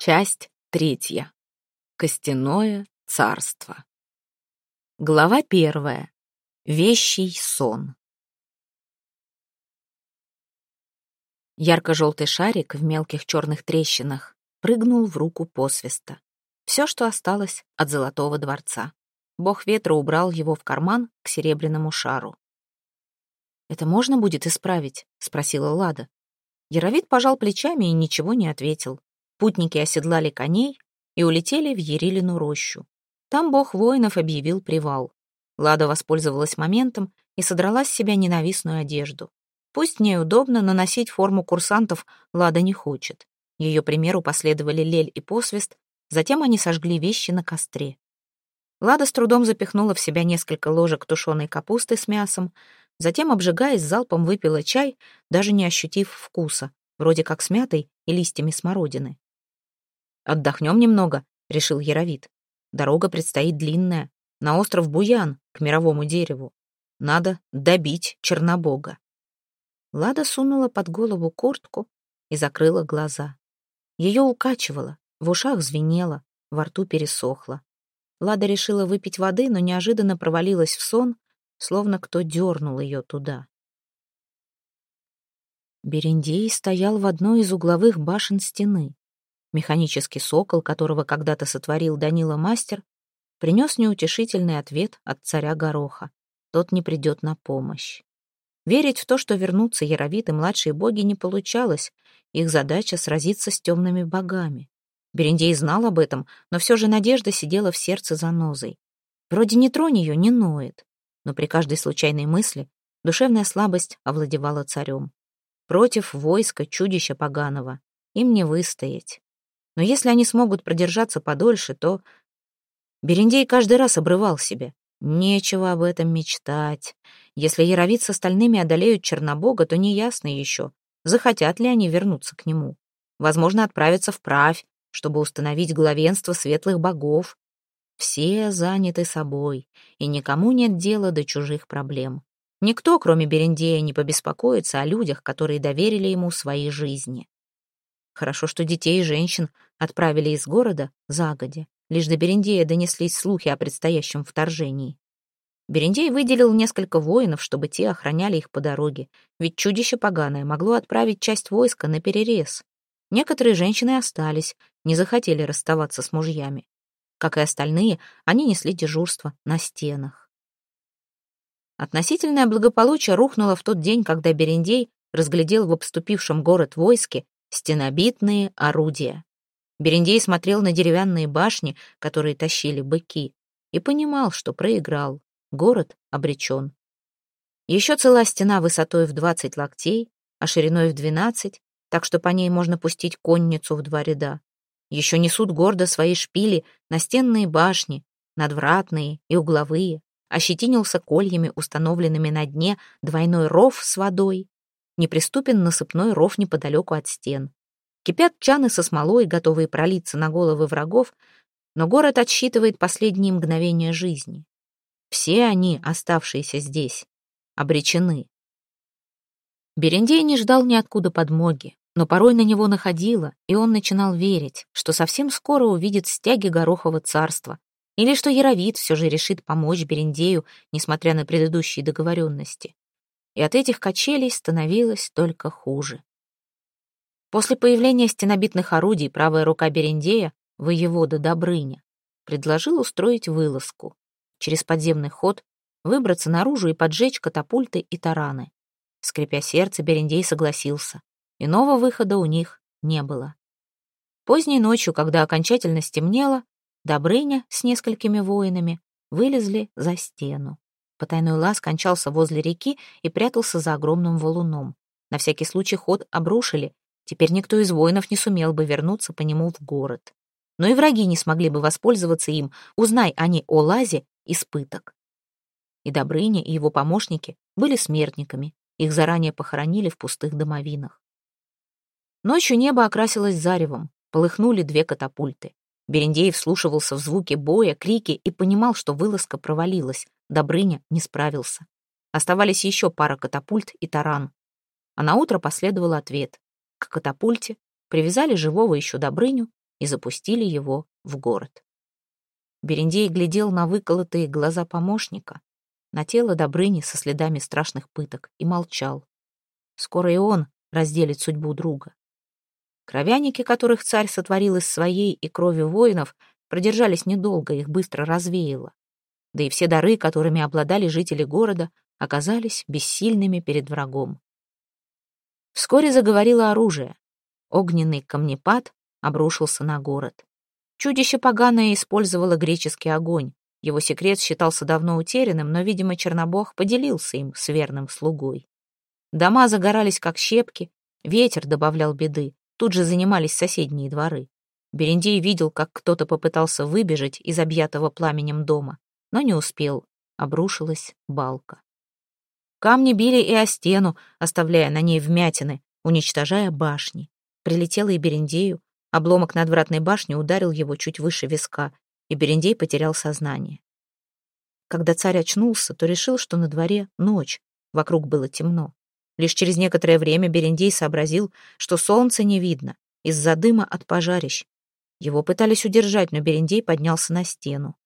Часть третья. Костяное царство. Глава первая. Вещий сон. Ярко-желтый шарик в мелких черных трещинах прыгнул в руку посвиста. Все, что осталось от золотого дворца. Бог ветра убрал его в карман к серебряному шару. «Это можно будет исправить?» — спросила Лада. Яровид пожал плечами и ничего не ответил. Путники оседлали коней и улетели в Ерилину рощу. Там бог воинов объявил привал. Лада воспользовалась моментом и содрала с себя ненавистную одежду. Пусть мне удобно, но носить форму курсантов Лада не хочет. Ее примеру последовали Лель и Посвист, затем они сожгли вещи на костре. Лада с трудом запихнула в себя несколько ложек тушеной капусты с мясом, затем, обжигаясь, залпом выпила чай, даже не ощутив вкуса, вроде как с мятой и листьями смородины. «Отдохнем немного», — решил Яровит. «Дорога предстоит длинная, на остров Буян, к мировому дереву. Надо добить Чернобога». Лада сунула под голову куртку и закрыла глаза. Ее укачивало, в ушах звенело, во рту пересохло. Лада решила выпить воды, но неожиданно провалилась в сон, словно кто дернул ее туда. Берендей стоял в одной из угловых башен стены. Механический сокол, которого когда-то сотворил Данила Мастер, принес неутешительный ответ от царя Гороха. Тот не придет на помощь. Верить в то, что вернутся Яровит и младшие боги, не получалось. Их задача — сразиться с темными богами. Берендей знал об этом, но все же надежда сидела в сердце занозой. Вроде не тронь ее, не ноет. Но при каждой случайной мысли душевная слабость овладевала царем. Против войска чудища поганого им не выстоять. Но если они смогут продержаться подольше, то... Берендей каждый раз обрывал себя. Нечего об этом мечтать. Если Яровит с остальными одолеют Чернобога, то неясно еще, захотят ли они вернуться к нему. Возможно, отправиться вправь, чтобы установить главенство светлых богов. Все заняты собой, и никому нет дела до чужих проблем. Никто, кроме Берендея, не побеспокоится о людях, которые доверили ему свои жизни. Хорошо, что детей и женщин отправили из города загодя. Лишь до Берендея донеслись слухи о предстоящем вторжении. Берендей выделил несколько воинов, чтобы те охраняли их по дороге, ведь чудище поганое могло отправить часть войска на перерез. Некоторые женщины остались, не захотели расставаться с мужьями. Как и остальные, они несли дежурство на стенах. Относительное благополучие рухнуло в тот день, когда Берендей разглядел в обступившем город войске стенобитные орудия. Берендей смотрел на деревянные башни, которые тащили быки, и понимал, что проиграл. Город обречен. Еще цела стена высотой в 20 локтей, а шириной в 12, так что по ней можно пустить конницу в два ряда. Еще несут гордо свои шпили настенные башни, надвратные и угловые, ощетинился кольями, установленными на дне, двойной ров с водой, неприступен насыпной ров неподалеку от стен. Кипят чаны со смолой, готовые пролиться на головы врагов, но город отсчитывает последние мгновения жизни. Все они, оставшиеся здесь, обречены. Берендей не ждал ниоткуда подмоги, но порой на него находило, и он начинал верить, что совсем скоро увидит стяги Горохова царства, или что Яровит все же решит помочь Берендею, несмотря на предыдущие договоренности и от этих качелей становилось только хуже. После появления стенобитных орудий правая рука Берендея, воевода Добрыня, предложил устроить вылазку. Через подземный ход выбраться наружу и поджечь катапульты и тараны. Скрипя сердце, Берендей согласился. Иного выхода у них не было. Поздней ночью, когда окончательно стемнело, Добрыня с несколькими воинами вылезли за стену. Потайной лаз кончался возле реки и прятался за огромным валуном. На всякий случай ход обрушили. Теперь никто из воинов не сумел бы вернуться по нему в город. Но и враги не смогли бы воспользоваться им, узнай они о лазе из пыток. И Добрыня, и его помощники были смертниками. Их заранее похоронили в пустых домовинах. Ночью небо окрасилось заревом, полыхнули две катапульты. Берендеев вслушивался в звуки боя, крики и понимал, что вылазка провалилась. Добрыня не справился. Оставались еще пара катапульт и таран. А на утро последовал ответ. К катапульте привязали живого еще Добрыню и запустили его в город. Берендей глядел на выколотые глаза помощника, на тело Добрыни со следами страшных пыток и молчал. Скоро и он разделит судьбу друга. Кровяники, которых царь сотворил из своей и крови воинов, продержались недолго, их быстро развеяло. Да и все дары, которыми обладали жители города, оказались бессильными перед врагом. Вскоре заговорило оружие. Огненный камнепад обрушился на город. Чудище поганое использовало греческий огонь. Его секрет считался давно утерянным, но, видимо, Чернобог поделился им с верным слугой. Дома загорались, как щепки, ветер добавлял беды, тут же занимались соседние дворы. Берендей видел, как кто-то попытался выбежать из объятого пламенем дома, но не успел, обрушилась балка. Камни били и о стену, оставляя на ней вмятины, уничтожая башни. Прилетела и Берендею, обломок надвратной башни ударил его чуть выше виска, и Берендей потерял сознание. Когда царь очнулся, то решил, что на дворе ночь, вокруг было темно. Лишь через некоторое время Берендей сообразил, что солнца не видно из-за дыма от пожарищ. Его пытались удержать, но Берендей поднялся на стену.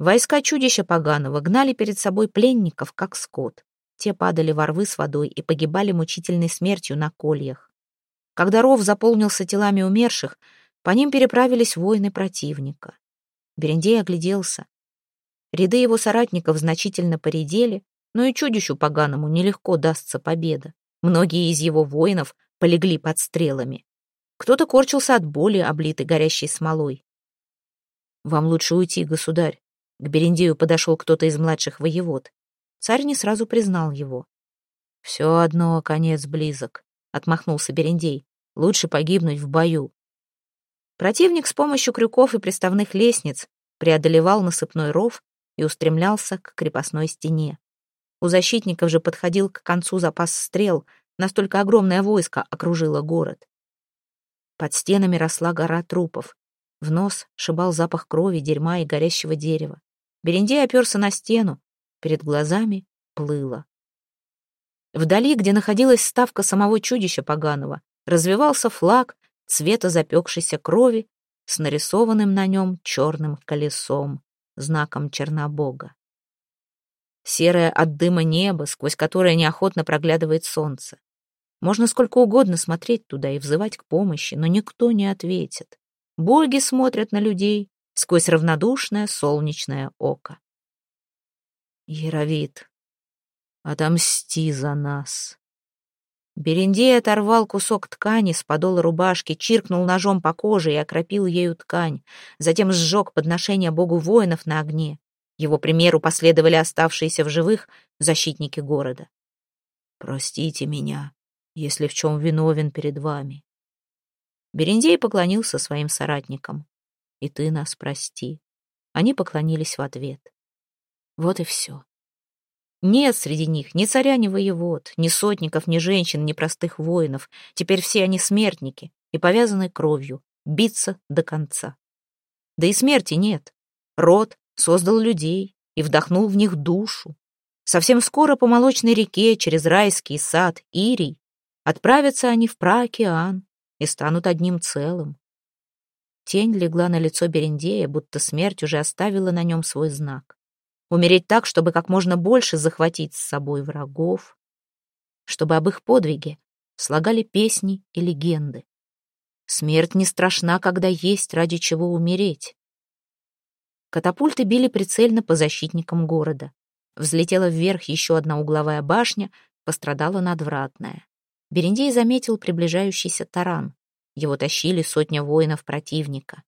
Войска чудища поганого гнали перед собой пленников, как скот. Те падали во рвы с водой и погибали мучительной смертью на кольях. Когда ров заполнился телами умерших, по ним переправились воины противника. Берендей огляделся. Ряды его соратников значительно поредели, но и чудищу поганому нелегко дастся победа. Многие из его воинов полегли под стрелами. Кто-то корчился от боли, облитый горящей смолой. «Вам лучше уйти, государь». К Берендею подошел кто-то из младших воевод. Царь не сразу признал его. «Все одно конец близок», — отмахнулся Берендей. «Лучше погибнуть в бою». Противник с помощью крюков и приставных лестниц преодолевал насыпной ров и устремлялся к крепостной стене. У защитников же подходил к концу запас стрел, настолько огромное войско окружило город. Под стенами росла гора трупов. В нос шибал запах крови, дерьма и горящего дерева. Берендей оперся на стену, перед глазами плыло. Вдали, где находилась ставка самого чудища поганого, развивался флаг цвета запекшейся крови с нарисованным на нем черным колесом, знаком Чернобога. Серое от дыма небо, сквозь которое неохотно проглядывает солнце. Можно сколько угодно смотреть туда и взывать к помощи, но никто не ответит. Боги смотрят на людей сквозь равнодушное солнечное око. Яровит, отомсти за нас. Берендей оторвал кусок ткани с подола рубашки, чиркнул ножом по коже и окропил ею ткань, затем сжег подношение богу воинов на огне. Его примеру последовали оставшиеся в живых защитники города. «Простите меня, если в чем виновен перед вами». Берендей поклонился своим соратникам. «И ты нас прости». Они поклонились в ответ. Вот и все. Нет среди них ни царя, ни воевод, ни сотников, ни женщин, ни простых воинов. Теперь все они смертники и повязаны кровью, биться до конца. Да и смерти нет. Род создал людей и вдохнул в них душу. Совсем скоро по молочной реке через райский сад Ирий отправятся они в праокеан и станут одним целым. Тень легла на лицо Берендея, будто смерть уже оставила на нем свой знак. Умереть так, чтобы как можно больше захватить с собой врагов, чтобы об их подвиге слагали песни и легенды. Смерть не страшна, когда есть ради чего умереть. Катапульты били прицельно по защитникам города. Взлетела вверх еще одна угловая башня, пострадала надвратная. Берендей заметил приближающийся таран. Его тащили сотня воинов противника.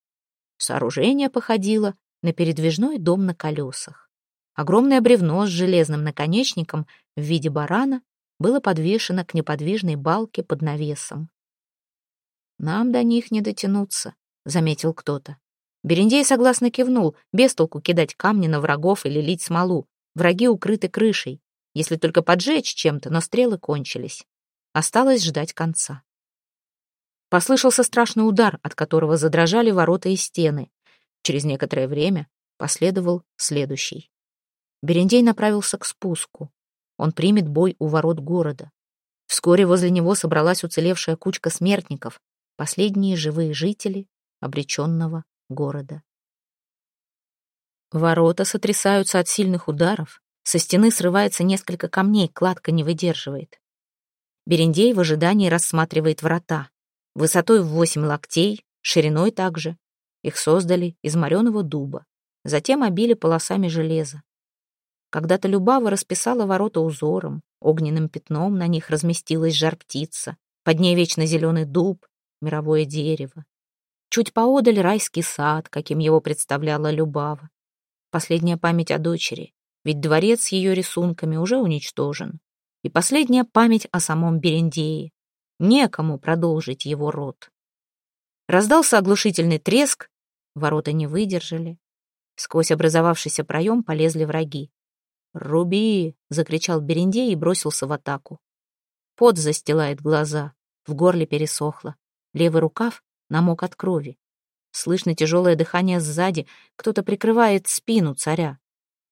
Сооружение походило на передвижной дом на колесах. Огромное бревно с железным наконечником в виде барана было подвешено к неподвижной балке под навесом. «Нам до них не дотянуться», — заметил кто-то. Берендей согласно кивнул, без толку кидать камни на врагов или лить смолу. Враги укрыты крышей, если только поджечь чем-то, но стрелы кончились. Осталось ждать конца. Послышался страшный удар, от которого задрожали ворота и стены. Через некоторое время последовал следующий. Берендей направился к спуску. Он примет бой у ворот города. Вскоре возле него собралась уцелевшая кучка смертников, последние живые жители обреченного города. Ворота сотрясаются от сильных ударов, со стены срывается несколько камней, кладка не выдерживает. Берендей в ожидании рассматривает врата. Высотой в восемь локтей, шириной также. Их создали из мореного дуба. Затем обили полосами железа. Когда-то Любава расписала ворота узором, огненным пятном на них разместилась жар-птица, под ней вечно зеленый дуб, мировое дерево. Чуть поодаль райский сад, каким его представляла Любава. Последняя память о дочери, ведь дворец с ее рисунками уже уничтожен. И последняя память о самом Берендее. Некому продолжить его род. Раздался оглушительный треск, ворота не выдержали. Сквозь образовавшийся проем полезли враги. «Руби!» — закричал Берендей и бросился в атаку. Пот застилает глаза, в горле пересохло. Левый рукав намок от крови. Слышно тяжелое дыхание сзади, кто-то прикрывает спину царя.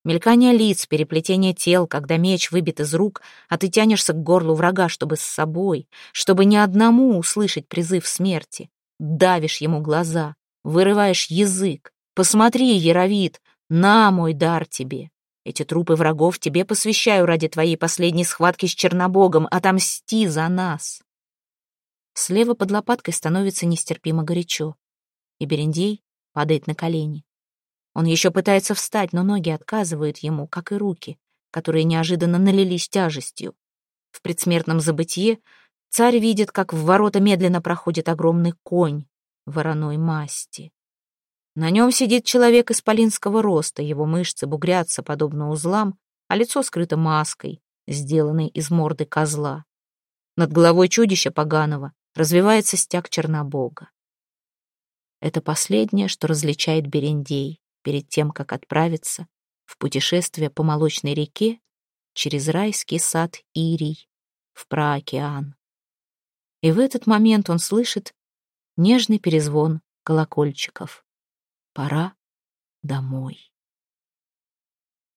Мелькание лиц, переплетение тел, когда меч выбит из рук, а ты тянешься к горлу врага, чтобы с собой, чтобы ни одному услышать призыв смерти. Давишь ему глаза, вырываешь язык. Посмотри, Яровит, на мой дар тебе. Эти трупы врагов тебе посвящаю ради твоей последней схватки с Чернобогом. Отомсти за нас. Слева под лопаткой становится нестерпимо горячо и Берендей падает на колени. Он еще пытается встать, но ноги отказывают ему, как и руки, которые неожиданно налились тяжестью. В предсмертном забытье царь видит, как в ворота медленно проходит огромный конь вороной масти. На нем сидит человек исполинского роста, его мышцы бугрятся, подобно узлам, а лицо скрыто маской, сделанной из морды козла. Над головой чудища поганого развивается стяг Чернобога. Это последнее, что различает Берендей перед тем, как отправиться в путешествие по молочной реке через райский сад Ирий в праокеан. И в этот момент он слышит нежный перезвон колокольчиков. Пора домой.